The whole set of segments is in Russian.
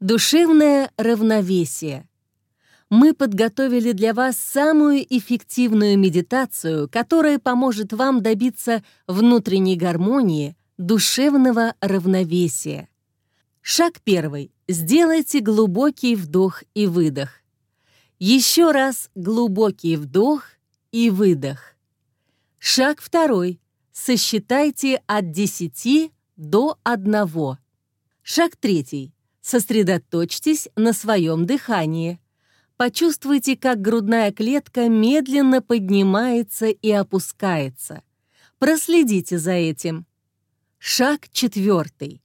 Душевное равновесие. Мы подготовили для вас самую эффективную медитацию, которая поможет вам добиться внутренней гармонии, душевного равновесия. Шаг первый. Сделайте глубокий вдох и выдох. Еще раз глубокий вдох и выдох. Шаг второй. Сосчитайте от 10 до 1. Шаг третий. Сосредоточьтесь на своем дыхании. Почувствуйте, как грудная клетка медленно поднимается и опускается. Проследите за этим. Шаг четвертый.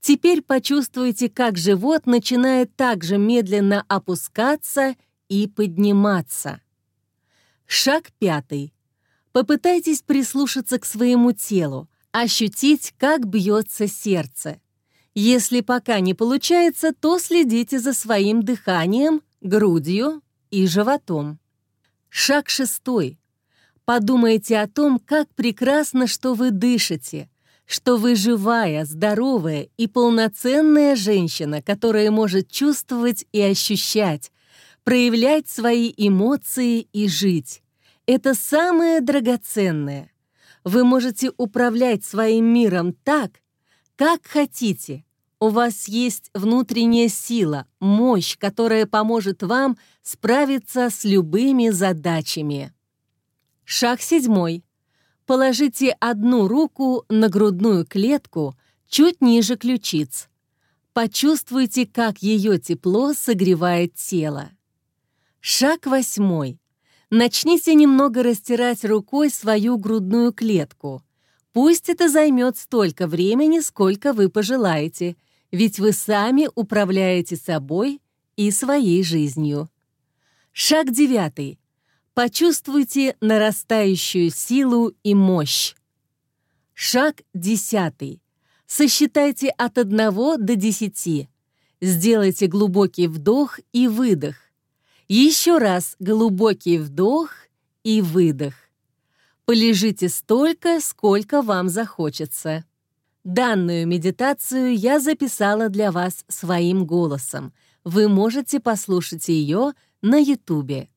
Теперь почувствуйте, как живот начинает также медленно опускаться и подниматься. Шаг пятый. Попытайтесь прислушаться к своему телу, ощутить, как бьется сердце. Если пока не получается, то следите за своим дыханием, грудью и животом. Шаг шестой. Подумайте о том, как прекрасно, что вы дышите, что вы живая, здоровая и полноценная женщина, которая может чувствовать и ощущать, проявлять свои эмоции и жить. Это самое драгоценное. Вы можете управлять своим миром так, как хотите. У вас есть внутренняя сила, мощь, которая поможет вам справиться с любыми задачами. Шаг седьмой. Положите одну руку на грудную клетку чуть ниже ключиц. Почувствуйте, как ее тепло согревает тело. Шаг восьмой. Начните немного растирать рукой свою грудную клетку. Пусть это займет столько времени, сколько вы пожелаете, ведь вы сами управляете собой и своей жизнью. Шаг девятый. Почувствуйте нарастающую силу и мощь. Шаг десятый. Сосчитайте от 1 до 10. Сделайте глубокий вдох и выдох. Еще раз глубокий вдох и выдох. Полежите столько, сколько вам захочется. Данную медитацию я записала для вас своим голосом. Вы можете послушать ее на Ютубе.